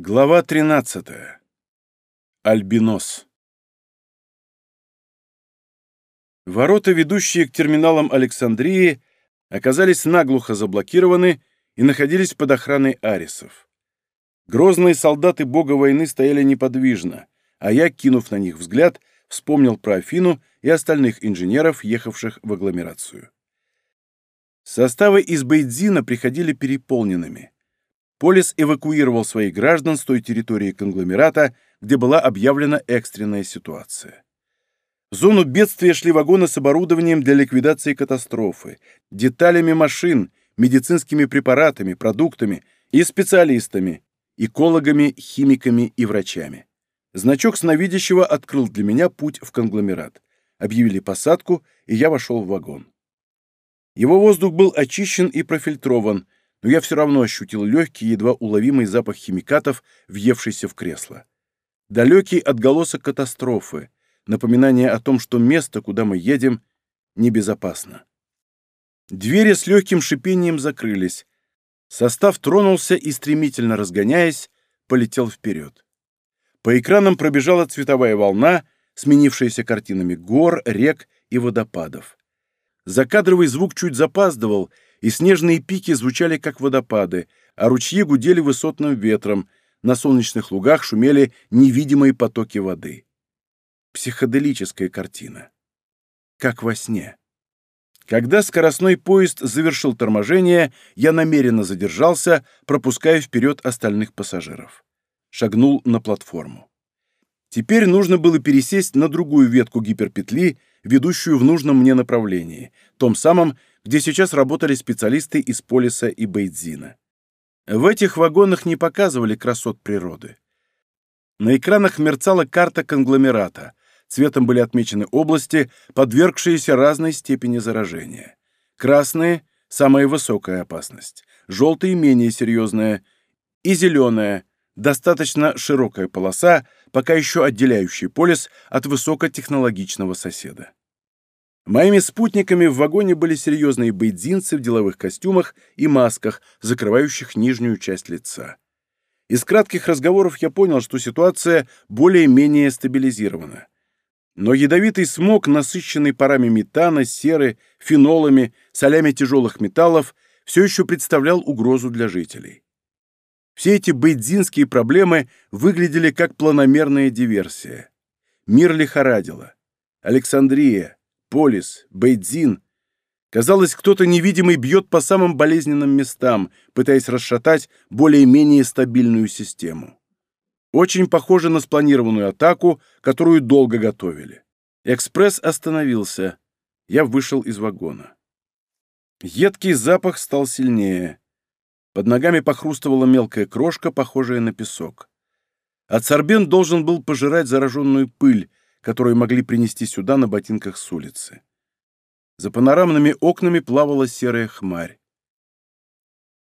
Глава 13. Альбинос. Ворота, ведущие к терминалам Александрии, оказались наглухо заблокированы и находились под охраной арисов. Грозные солдаты бога войны стояли неподвижно, а я, кинув на них взгляд, вспомнил про Афину и остальных инженеров, ехавших в агломерацию. Составы из Бейдзина приходили переполненными – Полис эвакуировал своих граждан с той территории конгломерата, где была объявлена экстренная ситуация. В зону бедствия шли вагоны с оборудованием для ликвидации катастрофы, деталями машин, медицинскими препаратами, продуктами и специалистами, экологами, химиками и врачами. Значок сновидящего открыл для меня путь в конгломерат. Объявили посадку, и я вошел в вагон. Его воздух был очищен и профильтрован – но я все равно ощутил легкий, едва уловимый запах химикатов, въевшийся в кресло. Далекий отголосок катастрофы, напоминание о том, что место, куда мы едем, небезопасно. Двери с легким шипением закрылись. Состав тронулся и, стремительно разгоняясь, полетел вперед. По экранам пробежала цветовая волна, сменившаяся картинами гор, рек и водопадов. Закадровый звук чуть запаздывал — и снежные пики звучали как водопады, а ручьи гудели высотным ветром, на солнечных лугах шумели невидимые потоки воды. Психоделическая картина. Как во сне. Когда скоростной поезд завершил торможение, я намеренно задержался, пропуская вперед остальных пассажиров. Шагнул на платформу. Теперь нужно было пересесть на другую ветку гиперпетли, ведущую в нужном мне направлении, том самом, где сейчас работали специалисты из Полиса и Бейдзина. В этих вагонах не показывали красот природы. На экранах мерцала карта конгломерата. Цветом были отмечены области, подвергшиеся разной степени заражения. Красные – самая высокая опасность, желтые – менее серьезная, и зеленая – достаточно широкая полоса, пока еще отделяющая полис от высокотехнологичного соседа. Моими спутниками в вагоне были серьезные бейдзинцы в деловых костюмах и масках, закрывающих нижнюю часть лица. Из кратких разговоров я понял, что ситуация более-менее стабилизирована. Но ядовитый смог, насыщенный парами метана, серы, фенолами, солями тяжелых металлов, все еще представлял угрозу для жителей. Все эти бейдзинские проблемы выглядели как планомерная диверсия. Мир лихорадило. Александрия, Полис, Бейдзин. Казалось, кто-то невидимый бьет по самым болезненным местам, пытаясь расшатать более-менее стабильную систему. Очень похоже на спланированную атаку, которую долго готовили. Экспресс остановился. Я вышел из вагона. Едкий запах стал сильнее. Под ногами похрустывала мелкая крошка, похожая на песок. Ацарбен должен был пожирать зараженную пыль, которые могли принести сюда на ботинках с улицы. За панорамными окнами плавала серая хмарь.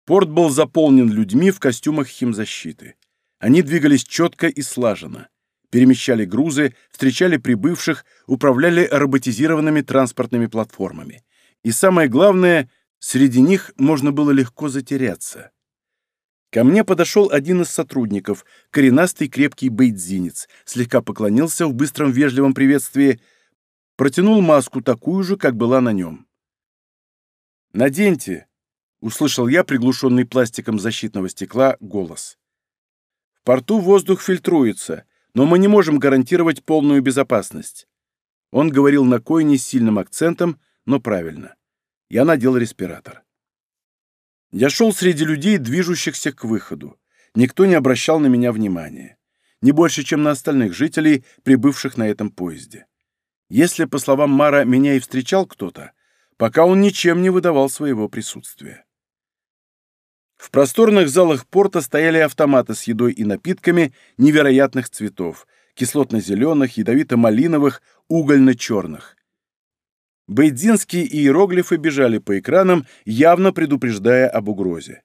Порт был заполнен людьми в костюмах химзащиты. Они двигались четко и слаженно, перемещали грузы, встречали прибывших, управляли роботизированными транспортными платформами. И самое главное, среди них можно было легко затеряться. Ко мне подошел один из сотрудников, коренастый крепкий бейдзинец, слегка поклонился в быстром вежливом приветствии, протянул маску такую же, как была на нем. «Наденьте!» — услышал я приглушенный пластиком защитного стекла голос. «В порту воздух фильтруется, но мы не можем гарантировать полную безопасность». Он говорил на койне с сильным акцентом, но правильно. Я надел респиратор. Я шел среди людей, движущихся к выходу. Никто не обращал на меня внимания. Не больше, чем на остальных жителей, прибывших на этом поезде. Если, по словам Мара, меня и встречал кто-то, пока он ничем не выдавал своего присутствия. В просторных залах порта стояли автоматы с едой и напитками невероятных цветов – кислотно-зеленых, ядовито-малиновых, угольно-черных – Бейдзинские иероглифы бежали по экранам, явно предупреждая об угрозе.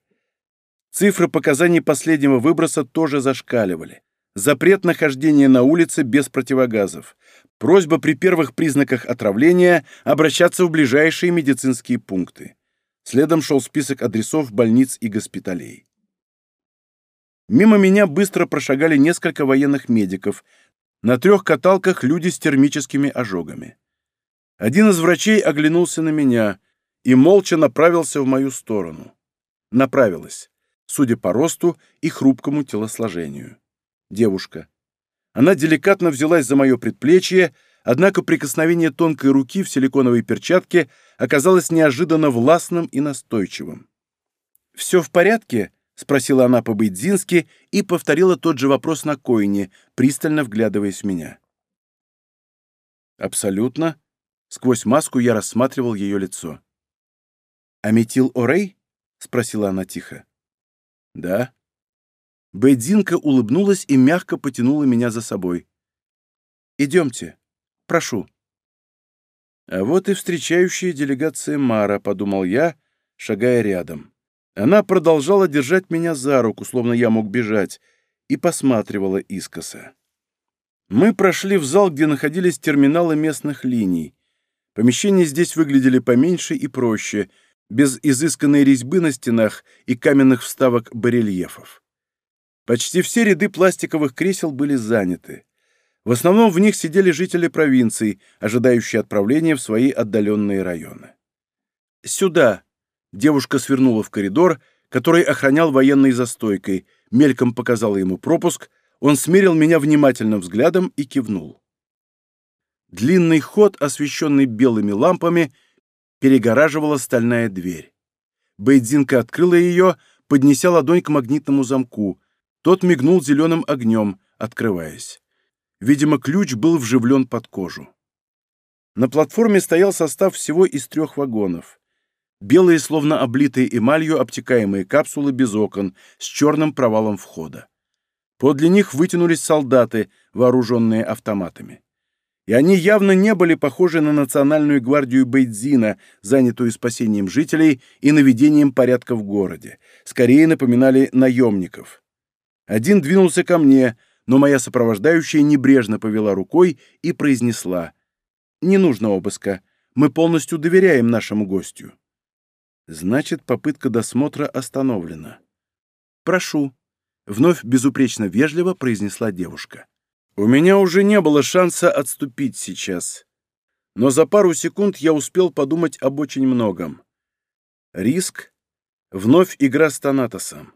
Цифры показаний последнего выброса тоже зашкаливали. Запрет нахождения на улице без противогазов. Просьба при первых признаках отравления обращаться в ближайшие медицинские пункты. Следом шел список адресов больниц и госпиталей. Мимо меня быстро прошагали несколько военных медиков. На трех каталках люди с термическими ожогами. Один из врачей оглянулся на меня и молча направился в мою сторону. Направилась, судя по росту и хрупкому телосложению. Девушка. Она деликатно взялась за мое предплечье, однако прикосновение тонкой руки в силиконовой перчатке оказалось неожиданно властным и настойчивым. «Все в порядке?» — спросила она по байдзински и повторила тот же вопрос на коине, пристально вглядываясь в меня. «Абсолютно», Сквозь маску я рассматривал ее лицо. «Аметил Орей?» — спросила она тихо. «Да». Бэдзинка улыбнулась и мягко потянула меня за собой. «Идемте. Прошу». А вот и встречающая делегация Мара, подумал я, шагая рядом. Она продолжала держать меня за руку, словно я мог бежать, и посматривала искоса. Мы прошли в зал, где находились терминалы местных линий. Помещения здесь выглядели поменьше и проще, без изысканной резьбы на стенах и каменных вставок барельефов. Почти все ряды пластиковых кресел были заняты. В основном в них сидели жители провинции, ожидающие отправления в свои отдаленные районы. «Сюда!» — девушка свернула в коридор, который охранял военной застойкой, мельком показала ему пропуск, он смерил меня внимательным взглядом и кивнул. Длинный ход, освещенный белыми лампами, перегораживала стальная дверь. Бейдзинка открыла ее, поднеся ладонь к магнитному замку. Тот мигнул зеленым огнем, открываясь. Видимо, ключ был вживлен под кожу. На платформе стоял состав всего из трех вагонов. Белые, словно облитые эмалью, обтекаемые капсулы без окон, с черным провалом входа. Подле них вытянулись солдаты, вооруженные автоматами и они явно не были похожи на национальную гвардию Бейдзина, занятую спасением жителей и наведением порядка в городе. Скорее напоминали наемников. Один двинулся ко мне, но моя сопровождающая небрежно повела рукой и произнесла «Не нужно обыска. Мы полностью доверяем нашему гостю». Значит, попытка досмотра остановлена. «Прошу», — вновь безупречно вежливо произнесла девушка. У меня уже не было шанса отступить сейчас. Но за пару секунд я успел подумать об очень многом. Риск — вновь игра с Танатосом.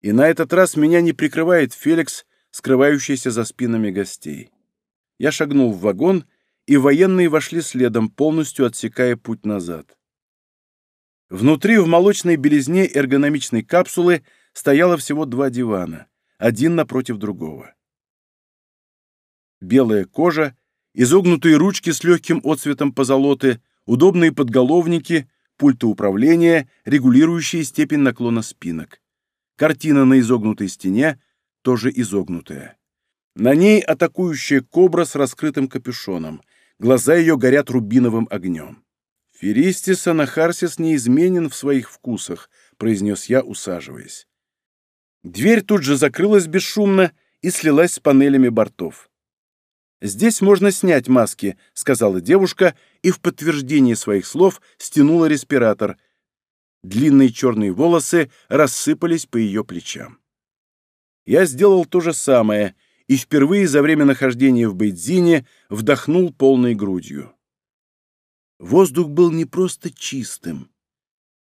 И на этот раз меня не прикрывает Феликс, скрывающийся за спинами гостей. Я шагнул в вагон, и военные вошли следом, полностью отсекая путь назад. Внутри в молочной белизне эргономичной капсулы стояло всего два дивана, один напротив другого белая кожа, изогнутые ручки с легким отцветом позолоты, удобные подголовники, пульты управления, регулирующие степень наклона спинок. Картина на изогнутой стене тоже изогнутая. На ней атакующая кобра с раскрытым капюшоном. Глаза ее горят рубиновым огнем. «Феристис Анахарсис неизменен в своих вкусах», — произнес я, усаживаясь. Дверь тут же закрылась бесшумно и слилась с панелями бортов. «Здесь можно снять маски», — сказала девушка и в подтверждение своих слов стянула респиратор. Длинные черные волосы рассыпались по ее плечам. Я сделал то же самое и впервые за время нахождения в Бейдзине вдохнул полной грудью. Воздух был не просто чистым.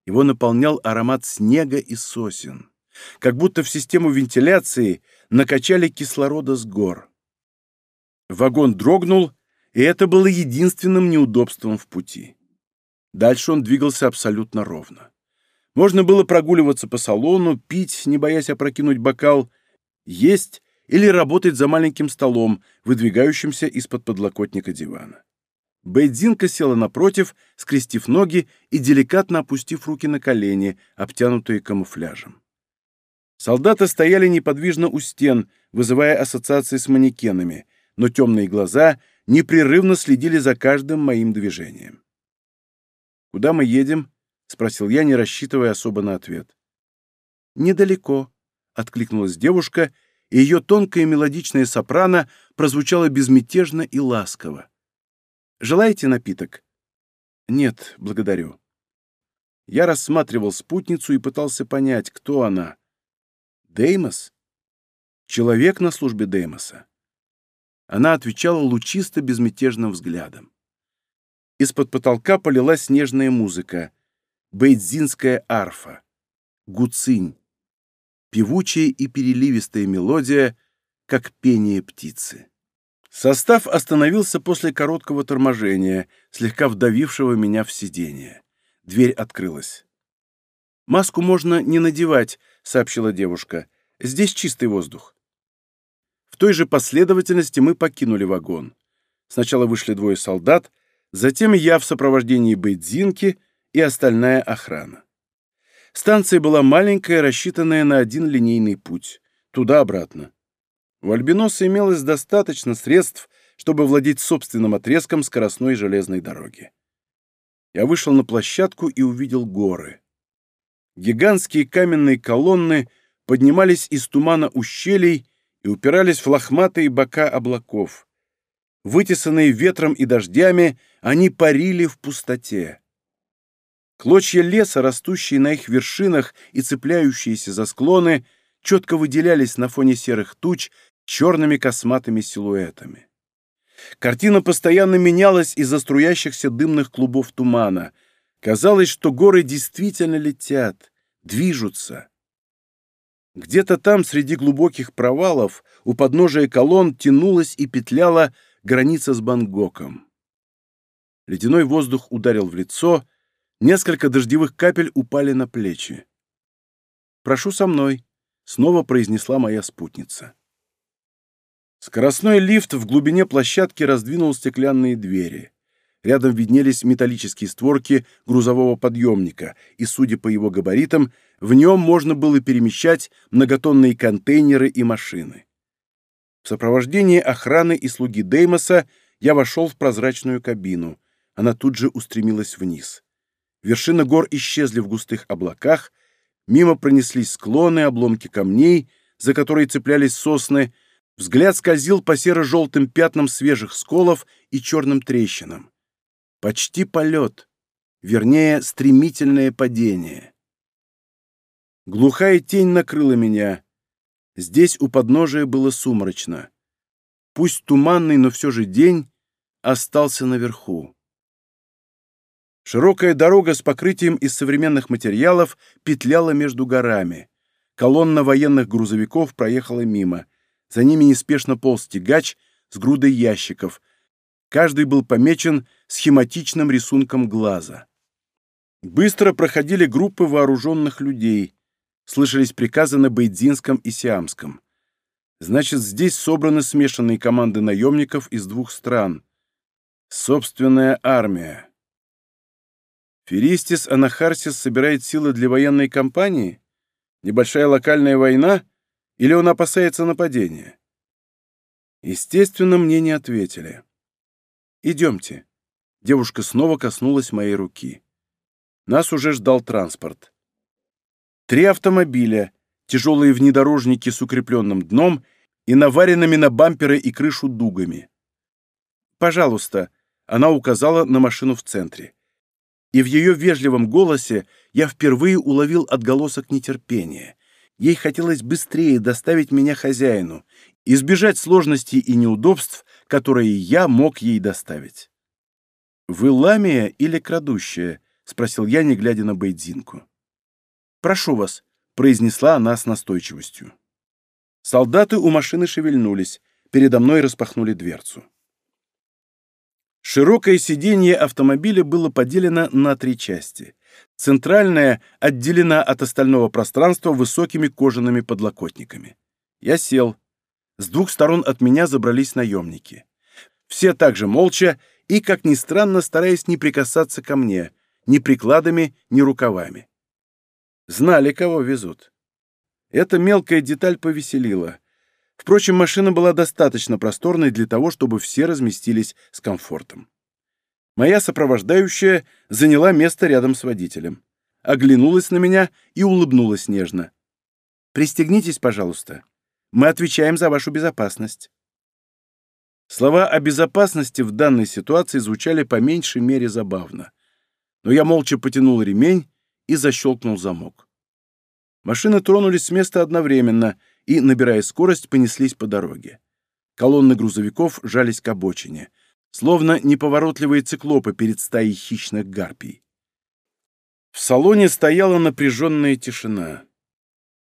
Его наполнял аромат снега и сосен. Как будто в систему вентиляции накачали кислорода с гор. Вагон дрогнул, и это было единственным неудобством в пути. Дальше он двигался абсолютно ровно. Можно было прогуливаться по салону, пить, не боясь опрокинуть бокал, есть или работать за маленьким столом, выдвигающимся из-под подлокотника дивана. Бэйдзинка села напротив, скрестив ноги и деликатно опустив руки на колени, обтянутые камуфляжем. Солдаты стояли неподвижно у стен, вызывая ассоциации с манекенами, но темные глаза непрерывно следили за каждым моим движением. «Куда мы едем?» — спросил я, не рассчитывая особо на ответ. «Недалеко», — откликнулась девушка, и ее тонкая мелодичная сопрано прозвучала безмятежно и ласково. «Желаете напиток?» «Нет, благодарю». Я рассматривал спутницу и пытался понять, кто она. Деймос? Человек на службе Деймоса? Она отвечала лучисто безмятежным взглядом. Из-под потолка полилась снежная музыка, бейдзинская арфа, гуцинь, певучая и переливистая мелодия, как пение птицы. Состав остановился после короткого торможения, слегка вдавившего меня в сиденье. Дверь открылась. «Маску можно не надевать», — сообщила девушка. «Здесь чистый воздух» той же последовательности мы покинули вагон. Сначала вышли двое солдат, затем я в сопровождении Бейдзинки и остальная охрана. Станция была маленькая, рассчитанная на один линейный путь, туда-обратно. У Альбиноса имелось достаточно средств, чтобы владеть собственным отрезком скоростной железной дороги. Я вышел на площадку и увидел горы. Гигантские каменные колонны поднимались из тумана ущелий и упирались в лохматые бока облаков. Вытесанные ветром и дождями, они парили в пустоте. Клочья леса, растущие на их вершинах и цепляющиеся за склоны, четко выделялись на фоне серых туч черными косматыми силуэтами. Картина постоянно менялась из-за струящихся дымных клубов тумана. Казалось, что горы действительно летят, движутся. Где-то там, среди глубоких провалов, у подножия колонн тянулась и петляла граница с Бангкоком. Ледяной воздух ударил в лицо, несколько дождевых капель упали на плечи. «Прошу со мной», — снова произнесла моя спутница. Скоростной лифт в глубине площадки раздвинул стеклянные двери. Рядом виднелись металлические створки грузового подъемника, и, судя по его габаритам, в нем можно было перемещать многотонные контейнеры и машины. В сопровождении охраны и слуги Деймоса я вошел в прозрачную кабину. Она тут же устремилась вниз. Вершины гор исчезли в густых облаках, мимо пронеслись склоны, обломки камней, за которые цеплялись сосны, взгляд скользил по серо-желтым пятнам свежих сколов и черным трещинам. Почти полет, вернее, стремительное падение. Глухая тень накрыла меня. Здесь у подножия было сумрачно. Пусть туманный, но все же день остался наверху. Широкая дорога с покрытием из современных материалов петляла между горами. Колонна военных грузовиков проехала мимо. За ними неспешно полз тягач с грудой ящиков. Каждый был помечен схематичным рисунком глаза. Быстро проходили группы вооруженных людей — слышались приказы на Бейдзинском и Сиамском. Значит, здесь собраны смешанные команды наемников из двух стран. Собственная армия. Феристис Анахарсис собирает силы для военной кампании? Небольшая локальная война? Или он опасается нападения? Естественно, мне не ответили. «Идемте». Девушка снова коснулась моей руки. Нас уже ждал транспорт. Три автомобиля, тяжелые внедорожники с укрепленным дном и наваренными на бамперы и крышу дугами. «Пожалуйста», — она указала на машину в центре. И в ее вежливом голосе я впервые уловил отголосок нетерпения. Ей хотелось быстрее доставить меня хозяину, избежать сложностей и неудобств, которые я мог ей доставить. «Вы ламия или крадущая?» — спросил я, не глядя на Бейдзинку. «Прошу вас», — произнесла она с настойчивостью. Солдаты у машины шевельнулись, передо мной распахнули дверцу. Широкое сиденье автомобиля было поделено на три части. Центральная отделена от остального пространства высокими кожаными подлокотниками. Я сел. С двух сторон от меня забрались наемники. Все также молча и, как ни странно, стараясь не прикасаться ко мне, ни прикладами, ни рукавами. Знали, кого везут. Эта мелкая деталь повеселила. Впрочем, машина была достаточно просторной для того, чтобы все разместились с комфортом. Моя сопровождающая заняла место рядом с водителем. Оглянулась на меня и улыбнулась нежно. «Пристегнитесь, пожалуйста. Мы отвечаем за вашу безопасность». Слова о безопасности в данной ситуации звучали по меньшей мере забавно. Но я молча потянул ремень, и защелкнул замок. Машины тронулись с места одновременно и, набирая скорость, понеслись по дороге. Колонны грузовиков жались к обочине, словно неповоротливые циклопы перед стаей хищных гарпий. В салоне стояла напряженная тишина.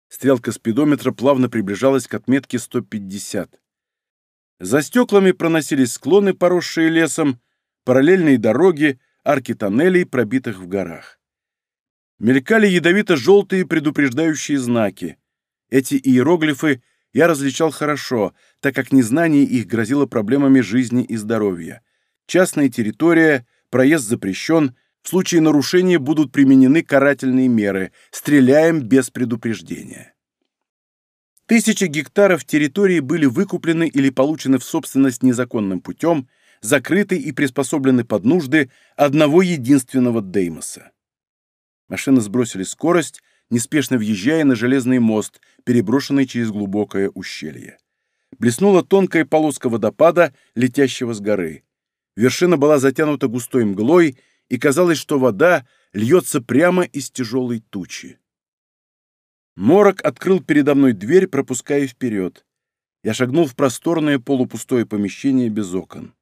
Стрелка спидометра плавно приближалась к отметке 150. За стеклами проносились склоны, поросшие лесом, параллельные дороги, арки тоннелей, пробитых в горах. Мелькали ядовито-желтые предупреждающие знаки. Эти иероглифы я различал хорошо, так как незнание их грозило проблемами жизни и здоровья. Частная территория, проезд запрещен, в случае нарушения будут применены карательные меры, стреляем без предупреждения. Тысячи гектаров территории были выкуплены или получены в собственность незаконным путем, закрыты и приспособлены под нужды одного единственного Деймоса. Машины сбросили скорость, неспешно въезжая на железный мост, переброшенный через глубокое ущелье. Блеснула тонкая полоска водопада, летящего с горы. Вершина была затянута густой мглой, и казалось, что вода льется прямо из тяжелой тучи. Морок открыл передо мной дверь, пропуская вперед. Я шагнул в просторное полупустое помещение без окон.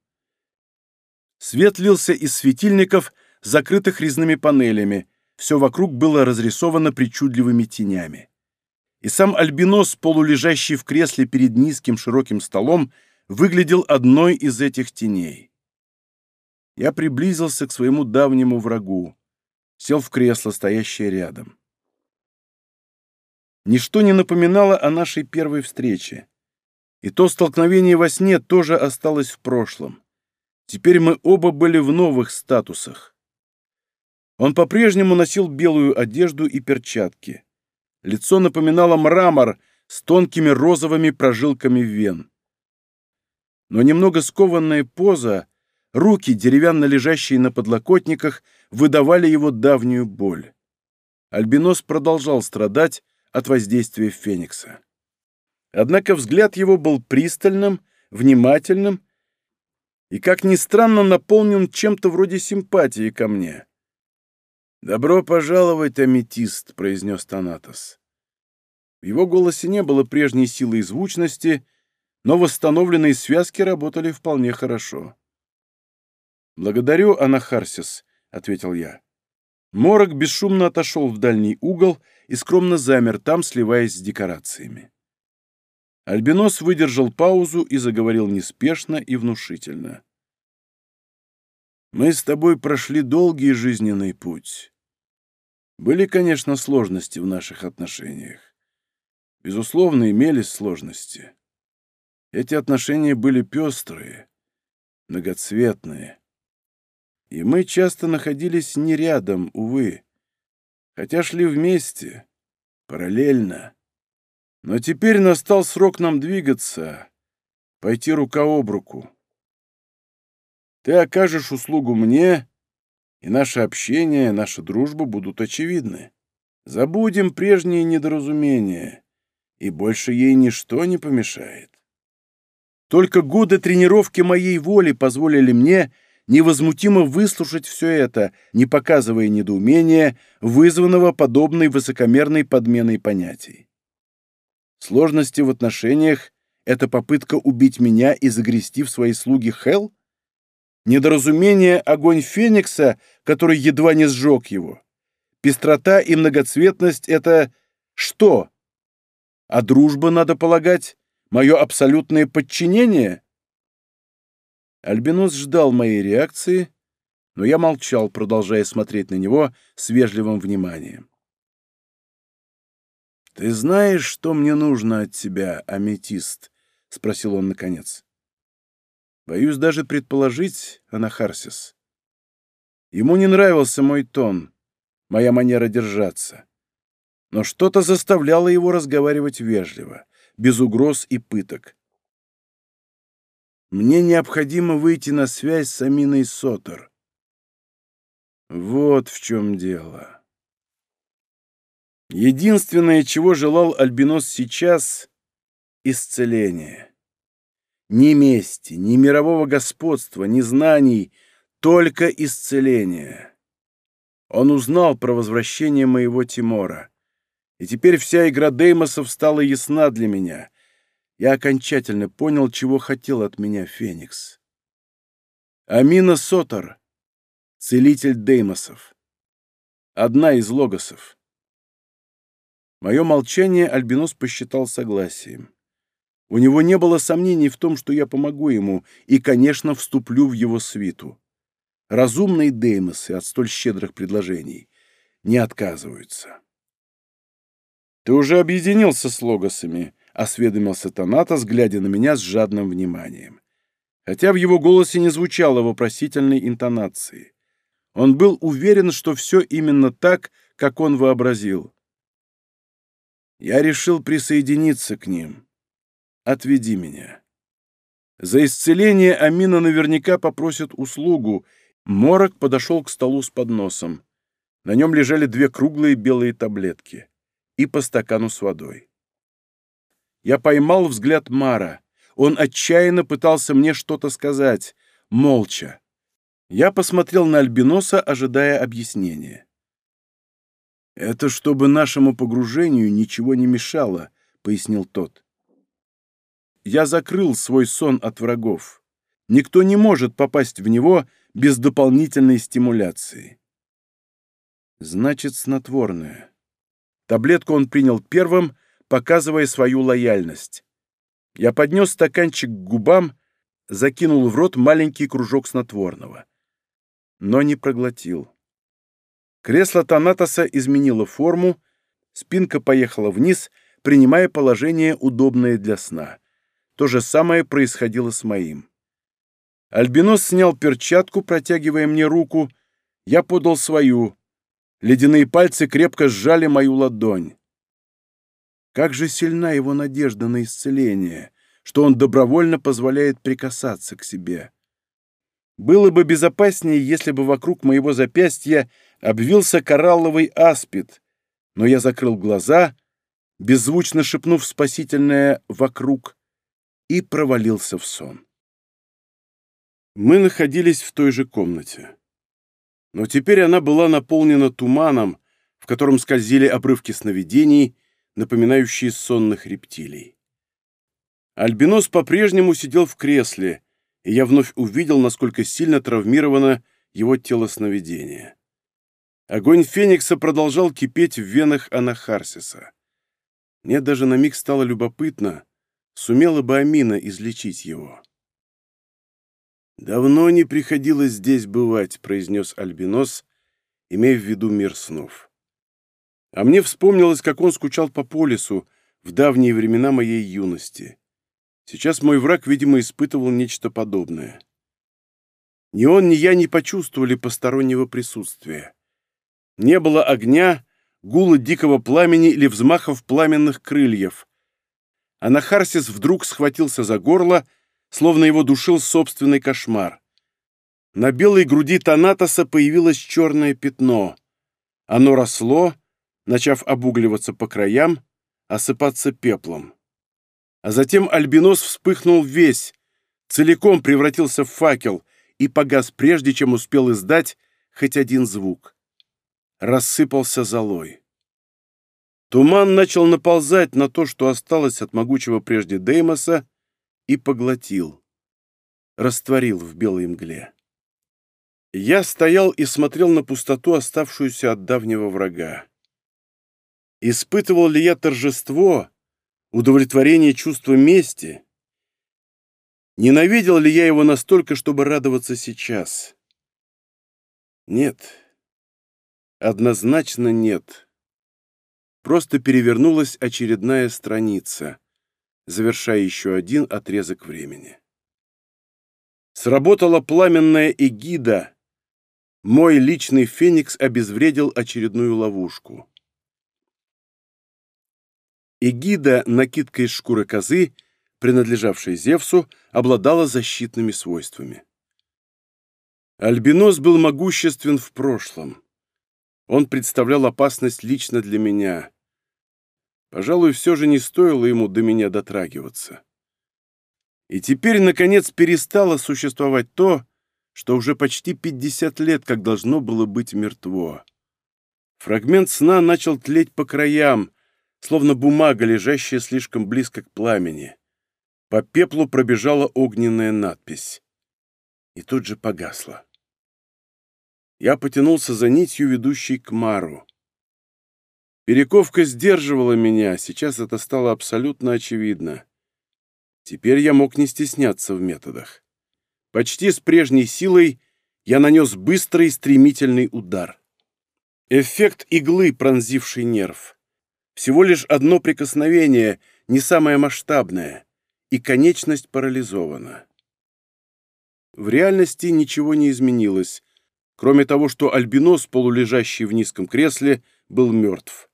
Свет лился из светильников, закрытых резными панелями, все вокруг было разрисовано причудливыми тенями. И сам Альбинос, полулежащий в кресле перед низким широким столом, выглядел одной из этих теней. Я приблизился к своему давнему врагу, сел в кресло, стоящее рядом. Ничто не напоминало о нашей первой встрече. И то столкновение во сне тоже осталось в прошлом. Теперь мы оба были в новых статусах. Он по-прежнему носил белую одежду и перчатки. Лицо напоминало мрамор с тонкими розовыми прожилками вен. Но немного скованная поза, руки, деревянно лежащие на подлокотниках, выдавали его давнюю боль. Альбинос продолжал страдать от воздействия Феникса. Однако взгляд его был пристальным, внимательным и, как ни странно, наполнен чем-то вроде симпатии ко мне. «Добро пожаловать, аметист», — произнес Танатос. В его голосе не было прежней силы и звучности, но восстановленные связки работали вполне хорошо. «Благодарю, Анахарсис», — ответил я. Морок бесшумно отошел в дальний угол и скромно замер там, сливаясь с декорациями. Альбинос выдержал паузу и заговорил неспешно и внушительно. «Мы с тобой прошли долгий жизненный путь. Были, конечно, сложности в наших отношениях. Безусловно, имелись сложности. Эти отношения были пестрые, многоцветные. И мы часто находились не рядом, увы, хотя шли вместе, параллельно. Но теперь настал срок нам двигаться, пойти рука об руку. Ты окажешь услугу мне, и наше общение, наша дружба будут очевидны. Забудем прежние недоразумения, и больше ей ничто не помешает. Только годы тренировки моей воли позволили мне невозмутимо выслушать все это, не показывая недоумения, вызванного подобной высокомерной подменой понятий. Сложности в отношениях — это попытка убить меня и загрести в свои слуги Хелл? Недоразумение — огонь Феникса, который едва не сжег его. Пестрота и многоцветность — это что? А дружба, надо полагать, мое абсолютное подчинение? Альбинос ждал моей реакции, но я молчал, продолжая смотреть на него с вежливым вниманием. «Ты знаешь, что мне нужно от тебя, аметист?» — спросил он наконец. Боюсь даже предположить, Анахарсис. Ему не нравился мой тон, моя манера держаться. Но что-то заставляло его разговаривать вежливо, без угроз и пыток. Мне необходимо выйти на связь с Аминой Сотор. Вот в чем дело. Единственное, чего желал Альбинос сейчас — исцеление. Ни мести, ни мирового господства, ни знаний, только исцеление. Он узнал про возвращение моего Тимора. И теперь вся игра Деймосов стала ясна для меня. Я окончательно понял, чего хотел от меня Феникс. Амина Сотор, целитель Деймосов. Одна из логосов. Мое молчание Альбинос посчитал согласием. У него не было сомнений в том, что я помогу ему, и, конечно, вступлю в его свиту. Разумные деймосы от столь щедрых предложений не отказываются. «Ты уже объединился с логосами», — осведомился Танатос, глядя на меня с жадным вниманием. Хотя в его голосе не звучало вопросительной интонации. Он был уверен, что все именно так, как он вообразил. «Я решил присоединиться к ним», отведи меня. За исцеление Амина наверняка попросит услугу. Морок подошел к столу с подносом. На нем лежали две круглые белые таблетки и по стакану с водой. Я поймал взгляд Мара. Он отчаянно пытался мне что-то сказать, молча. Я посмотрел на Альбиноса, ожидая объяснения. «Это чтобы нашему погружению ничего не мешало», — пояснил тот я закрыл свой сон от врагов. Никто не может попасть в него без дополнительной стимуляции. Значит, снотворное. Таблетку он принял первым, показывая свою лояльность. Я поднес стаканчик к губам, закинул в рот маленький кружок снотворного. Но не проглотил. Кресло Танатоса изменило форму, спинка поехала вниз, принимая положение, удобное для сна. То же самое происходило с моим. Альбинос снял перчатку, протягивая мне руку. Я подал свою. Ледяные пальцы крепко сжали мою ладонь. Как же сильна его надежда на исцеление, что он добровольно позволяет прикасаться к себе. Было бы безопаснее, если бы вокруг моего запястья обвился коралловый аспид, но я закрыл глаза, беззвучно шепнув спасительное «вокруг», и провалился в сон. Мы находились в той же комнате. Но теперь она была наполнена туманом, в котором скользили обрывки сновидений, напоминающие сонных рептилий. Альбинос по-прежнему сидел в кресле, и я вновь увидел, насколько сильно травмировано его тело сновидения. Огонь Феникса продолжал кипеть в венах Анахарсиса. Мне даже на миг стало любопытно, сумела бы Амина излечить его. «Давно не приходилось здесь бывать», — произнес Альбинос, имея в виду мир снов. А мне вспомнилось, как он скучал по полису в давние времена моей юности. Сейчас мой враг, видимо, испытывал нечто подобное. Ни он, ни я не почувствовали постороннего присутствия. Не было огня, гула дикого пламени или взмахов пламенных крыльев. Анахарсис вдруг схватился за горло, словно его душил собственный кошмар. На белой груди Танатоса появилось черное пятно. Оно росло, начав обугливаться по краям, осыпаться пеплом. А затем альбинос вспыхнул весь, целиком превратился в факел и погас прежде, чем успел издать хоть один звук. Рассыпался золой. Туман начал наползать на то, что осталось от могучего прежде Деймоса, и поглотил, растворил в белой мгле. Я стоял и смотрел на пустоту, оставшуюся от давнего врага. Испытывал ли я торжество, удовлетворение чувства мести? Ненавидел ли я его настолько, чтобы радоваться сейчас? Нет. Однозначно нет просто перевернулась очередная страница, завершая еще один отрезок времени. Сработала пламенная эгида. Мой личный феникс обезвредил очередную ловушку. Эгида, накидка из шкуры козы, принадлежавшая Зевсу, обладала защитными свойствами. Альбинос был могуществен в прошлом. Он представлял опасность лично для меня. Пожалуй, все же не стоило ему до меня дотрагиваться. И теперь, наконец, перестало существовать то, что уже почти 50 лет как должно было быть мертво. Фрагмент сна начал тлеть по краям, словно бумага, лежащая слишком близко к пламени. По пеплу пробежала огненная надпись. И тут же погасла я потянулся за нитью, ведущей к Мару. Перековка сдерживала меня, а сейчас это стало абсолютно очевидно. Теперь я мог не стесняться в методах. Почти с прежней силой я нанес быстрый и стремительный удар. Эффект иглы, пронзивший нерв. Всего лишь одно прикосновение, не самое масштабное, и конечность парализована. В реальности ничего не изменилось, Кроме того, что альбинос, полулежащий в низком кресле, был мертв.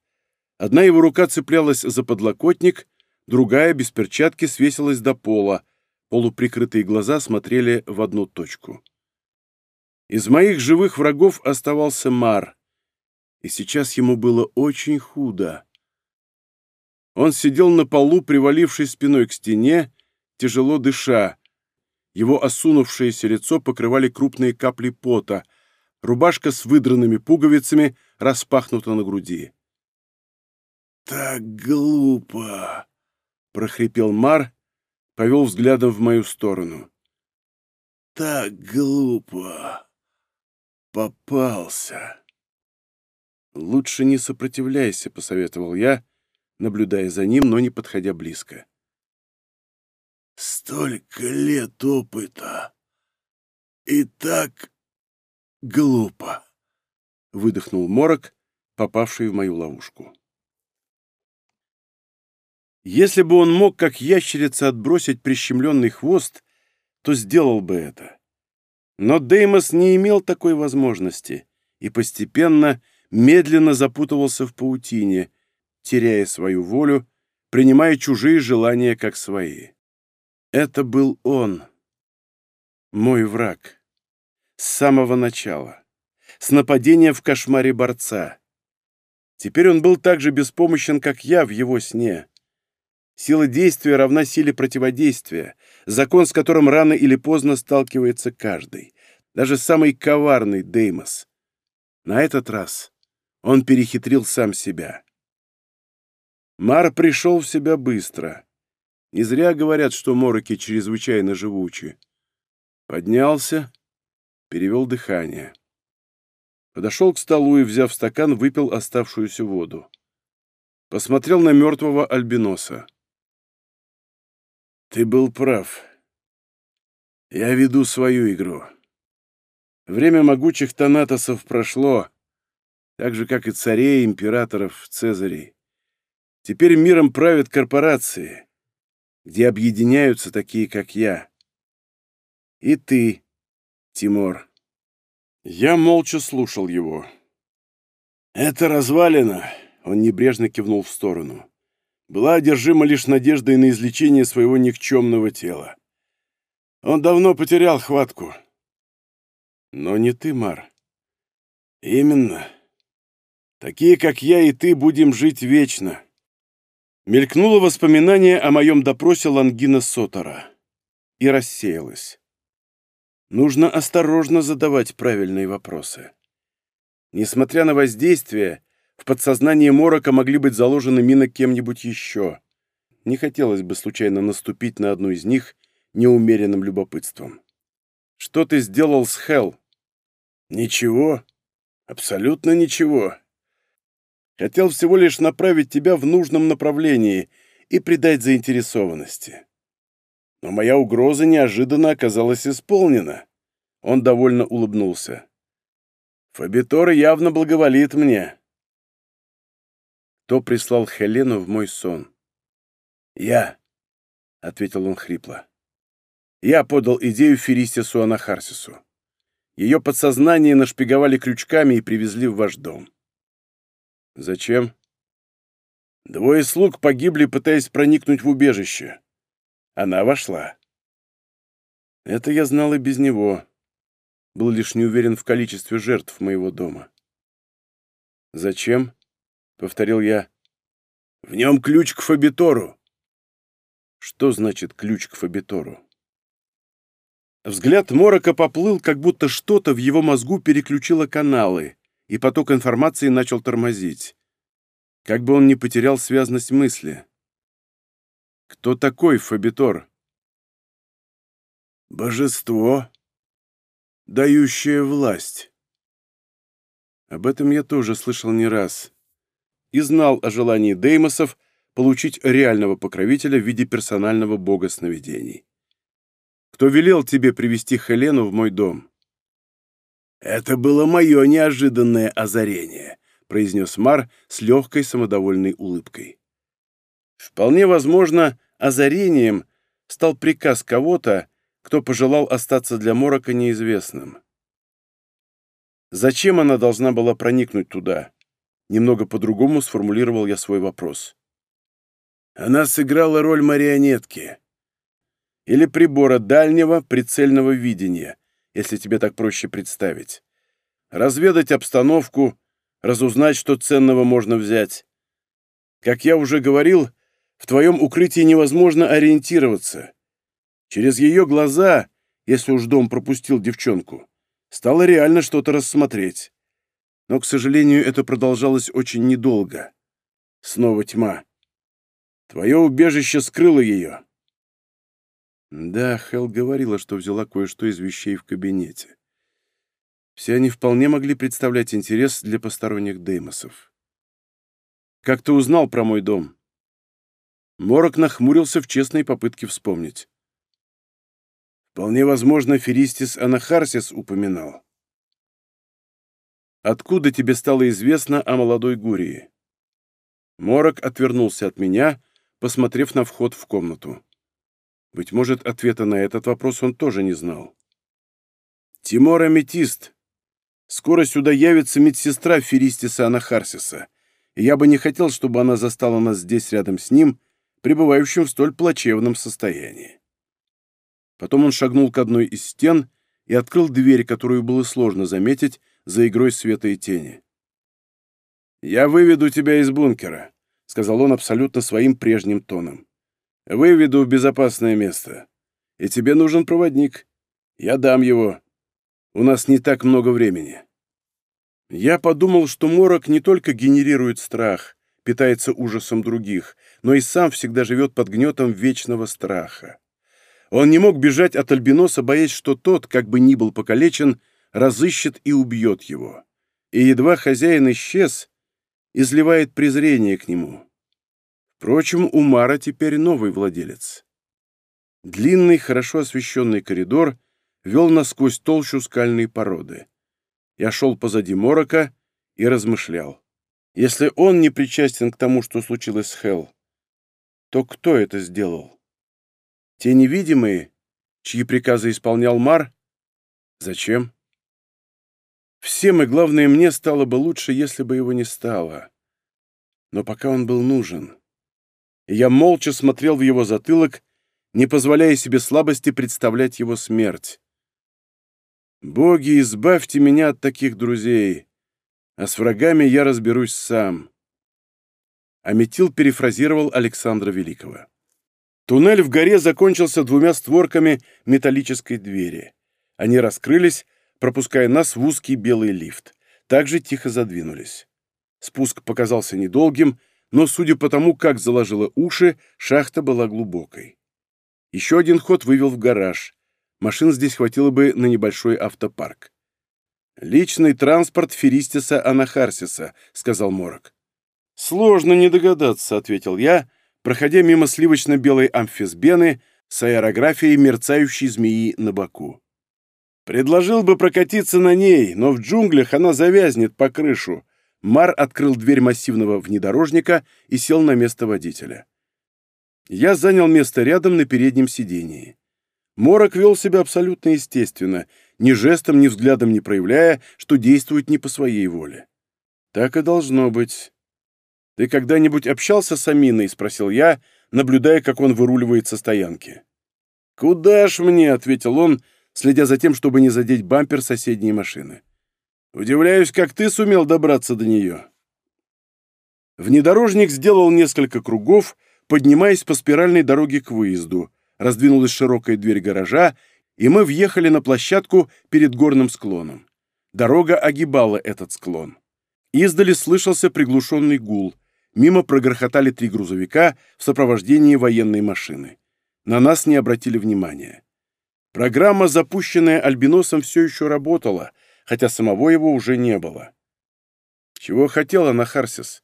Одна его рука цеплялась за подлокотник, другая, без перчатки, свесилась до пола. Полуприкрытые глаза смотрели в одну точку. Из моих живых врагов оставался Мар, и сейчас ему было очень худо. Он сидел на полу, привалившись спиной к стене, тяжело дыша. Его осунувшееся лицо покрывали крупные капли пота — рубашка с выдранными пуговицами распахнута на груди. «Так глупо!» — прохрипел Мар, повел взглядом в мою сторону. «Так глупо! Попался!» «Лучше не сопротивляйся», — посоветовал я, наблюдая за ним, но не подходя близко. «Столько лет опыта! И так глупо!» — выдохнул Морок, попавший в мою ловушку. Если бы он мог, как ящерица, отбросить прищемленный хвост, то сделал бы это. Но Деймос не имел такой возможности и постепенно, медленно запутывался в паутине, теряя свою волю, принимая чужие желания как свои. Это был он, мой враг, с самого начала, с нападения в кошмаре борца. Теперь он был так же беспомощен, как я в его сне. Сила действия равна силе противодействия, закон, с которым рано или поздно сталкивается каждый, даже самый коварный Деймос. На этот раз он перехитрил сам себя. Мар пришел в себя быстро. Не зря говорят, что мороки чрезвычайно живучи. Поднялся, перевел дыхание. Подошел к столу и, взяв стакан, выпил оставшуюся воду. Посмотрел на мертвого альбиноса. «Ты был прав. Я веду свою игру. Время могучих Танатосов прошло, так же, как и царей, императоров, цезарей. Теперь миром правят корпорации, где объединяются такие, как я. И ты Тимур. Я молча слушал его. «Это развалина!» — он небрежно кивнул в сторону. «Была одержима лишь надеждой на излечение своего никчемного тела. Он давно потерял хватку». «Но не ты, Мар». «Именно. Такие, как я и ты, будем жить вечно». Мелькнуло воспоминание о моем допросе Лангина Сотора и рассеялось нужно осторожно задавать правильные вопросы. Несмотря на воздействие, в подсознании Морока могли быть заложены мины кем-нибудь еще. Не хотелось бы случайно наступить на одну из них неумеренным любопытством. «Что ты сделал с Хелл?» «Ничего. Абсолютно ничего. Хотел всего лишь направить тебя в нужном направлении и придать заинтересованности. Но Моя угроза неожиданно оказалась исполнена. Он довольно улыбнулся. Фабитор явно благоволит мне. Кто прислал Хелену в мой сон? Я, — ответил он хрипло. Я подал идею Феристису Анахарсису. Ее подсознание нашпиговали крючками и привезли в ваш дом. Зачем? Двое слуг погибли, пытаясь проникнуть в убежище. Она вошла. Это я знал и без него. Был лишь не уверен в количестве жертв моего дома. «Зачем?» — повторил я. «В нем ключ к Фабитору!» «Что значит ключ к Фабитору?» Взгляд Морока поплыл, как будто что-то в его мозгу переключило каналы, и поток информации начал тормозить. Как бы он не потерял связность мысли. Кто такой Фабитор? Божество, дающее власть. Об этом я тоже слышал не раз. И знал о желании Деймосов получить реального покровителя в виде персонального бога сновидений. Кто велел тебе привести Хелену в мой дом? Это было мое неожиданное озарение, произнес Мар с легкой самодовольной улыбкой. Вполне возможно, озарением стал приказ кого-то, кто пожелал остаться для Морока неизвестным. Зачем она должна была проникнуть туда? Немного по-другому сформулировал я свой вопрос. Она сыграла роль марионетки. Или прибора дальнего прицельного видения, если тебе так проще представить. Разведать обстановку, разузнать, что ценного можно взять. Как я уже говорил, в твоем укрытии невозможно ориентироваться. Через ее глаза, если уж дом пропустил девчонку, стало реально что-то рассмотреть. Но, к сожалению, это продолжалось очень недолго. Снова тьма. Твое убежище скрыло ее. Да, Хел говорила, что взяла кое-что из вещей в кабинете. Все они вполне могли представлять интерес для посторонних Деймосов. «Как ты узнал про мой дом?» Морок нахмурился в честной попытке вспомнить. Вполне возможно, Феристис Анахарсис упоминал. «Откуда тебе стало известно о молодой Гурии?» Морок отвернулся от меня, посмотрев на вход в комнату. Быть может, ответа на этот вопрос он тоже не знал. «Тимор Аметист. Скоро сюда явится медсестра Феристиса Анахарсиса, и я бы не хотел, чтобы она застала нас здесь рядом с ним пребывающим в столь плачевном состоянии. Потом он шагнул к одной из стен и открыл дверь, которую было сложно заметить за игрой света и тени. «Я выведу тебя из бункера», — сказал он абсолютно своим прежним тоном. «Выведу в безопасное место. И тебе нужен проводник. Я дам его. У нас не так много времени». Я подумал, что морок не только генерирует страх, питается ужасом других, но и сам всегда живет под гнетом вечного страха. Он не мог бежать от Альбиноса, боясь, что тот, как бы ни был покалечен, разыщет и убьет его. И едва хозяин исчез, изливает презрение к нему. Впрочем, у Мара теперь новый владелец. Длинный, хорошо освещенный коридор вел насквозь толщу скальной породы. Я шел позади Морока и размышлял. Если он не причастен к тому, что случилось с Хелл, то кто это сделал? Те невидимые, чьи приказы исполнял Мар? Зачем? Всем и, главное, мне стало бы лучше, если бы его не стало. Но пока он был нужен. я молча смотрел в его затылок, не позволяя себе слабости представлять его смерть. «Боги, избавьте меня от таких друзей!» А с врагами я разберусь сам. Аметил перефразировал Александра Великого. Туннель в горе закончился двумя створками металлической двери. Они раскрылись, пропуская нас в узкий белый лифт. Также тихо задвинулись. Спуск показался недолгим, но, судя по тому, как заложило уши, шахта была глубокой. Еще один ход вывел в гараж. Машин здесь хватило бы на небольшой автопарк. «Личный транспорт Феристиса Анахарсиса», — сказал Морок. «Сложно не догадаться», — ответил я, проходя мимо сливочно-белой амфисбены с аэрографией мерцающей змеи на боку. «Предложил бы прокатиться на ней, но в джунглях она завязнет по крышу». Мар открыл дверь массивного внедорожника и сел на место водителя. Я занял место рядом на переднем сидении. Морок вел себя абсолютно естественно, ни жестом, ни взглядом не проявляя, что действует не по своей воле. «Так и должно быть». «Ты когда-нибудь общался с Аминой?» — спросил я, наблюдая, как он выруливает со стоянки. «Куда ж мне?» — ответил он, следя за тем, чтобы не задеть бампер соседней машины. «Удивляюсь, как ты сумел добраться до нее». Внедорожник сделал несколько кругов, поднимаясь по спиральной дороге к выезду, раздвинулась широкая дверь гаража, и мы въехали на площадку перед горным склоном. Дорога огибала этот склон. Издали слышался приглушенный гул. Мимо прогрохотали три грузовика в сопровождении военной машины. На нас не обратили внимания. Программа, запущенная Альбиносом, все еще работала, хотя самого его уже не было. «Чего хотела Нахарсис?»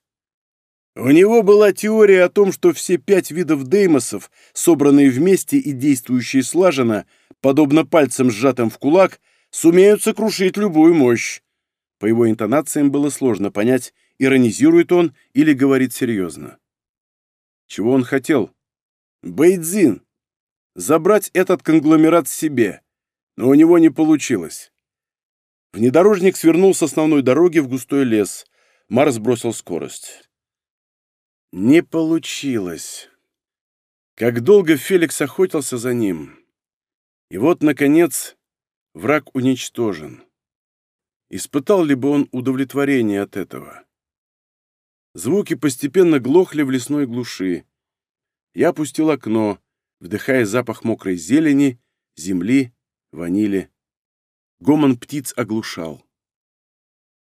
У него была теория о том, что все пять видов деймосов, собранные вместе и действующие слаженно, подобно пальцам, сжатым в кулак, сумеют сокрушить любую мощь. По его интонациям было сложно понять, иронизирует он или говорит серьезно. Чего он хотел? Бейдзин. Забрать этот конгломерат себе. Но у него не получилось. Внедорожник свернул с основной дороги в густой лес. Марс бросил скорость. Не получилось. Как долго Феликс охотился за ним. И вот, наконец, враг уничтожен. Испытал ли бы он удовлетворение от этого? Звуки постепенно глохли в лесной глуши. Я опустил окно, вдыхая запах мокрой зелени, земли, ванили. Гомон птиц оглушал.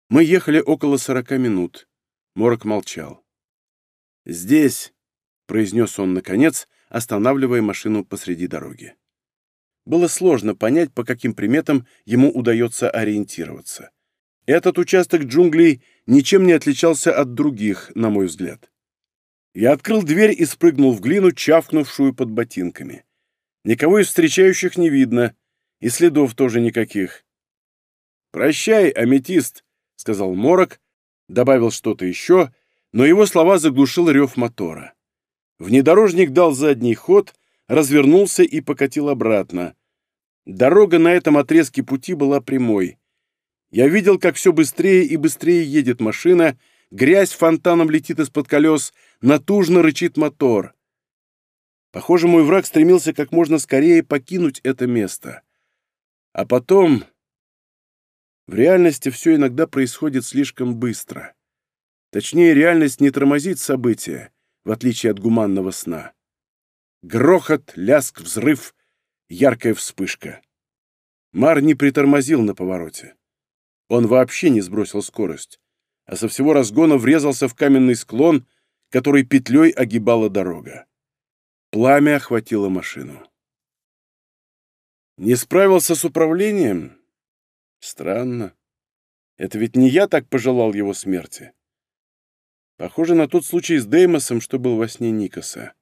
Мы ехали около сорока минут. Морок молчал. «Здесь!» — произнес он, наконец, останавливая машину посреди дороги. Было сложно понять, по каким приметам ему удается ориентироваться. Этот участок джунглей ничем не отличался от других, на мой взгляд. Я открыл дверь и спрыгнул в глину, чавкнувшую под ботинками. Никого из встречающих не видно, и следов тоже никаких. «Прощай, аметист», — сказал Морок, добавил что-то еще но его слова заглушил рев мотора. Внедорожник дал задний ход, развернулся и покатил обратно. Дорога на этом отрезке пути была прямой. Я видел, как все быстрее и быстрее едет машина, грязь фонтаном летит из-под колес, натужно рычит мотор. Похоже, мой враг стремился как можно скорее покинуть это место. А потом... В реальности все иногда происходит слишком быстро. Точнее, реальность не тормозит события, в отличие от гуманного сна. Грохот, ляск, взрыв, яркая вспышка. Мар не притормозил на повороте. Он вообще не сбросил скорость, а со всего разгона врезался в каменный склон, который петлей огибала дорога. Пламя охватило машину. Не справился с управлением? Странно. Это ведь не я так пожелал его смерти. Похоже на тот случай с Деймосом, что был во сне Никаса.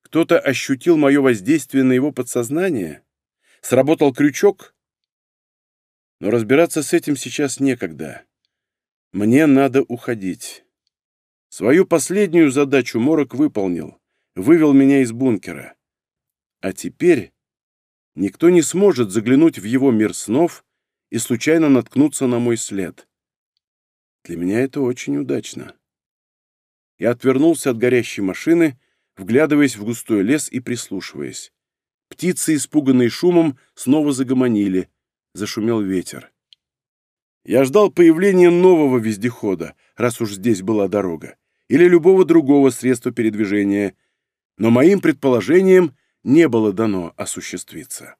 Кто-то ощутил мое воздействие на его подсознание? Сработал крючок? Но разбираться с этим сейчас некогда. Мне надо уходить. Свою последнюю задачу Морок выполнил, вывел меня из бункера. А теперь никто не сможет заглянуть в его мир снов и случайно наткнуться на мой след. Для меня это очень удачно и отвернулся от горящей машины, вглядываясь в густой лес и прислушиваясь. Птицы, испуганные шумом, снова загомонили. Зашумел ветер. Я ждал появления нового вездехода, раз уж здесь была дорога, или любого другого средства передвижения, но моим предположением не было дано осуществиться.